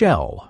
shell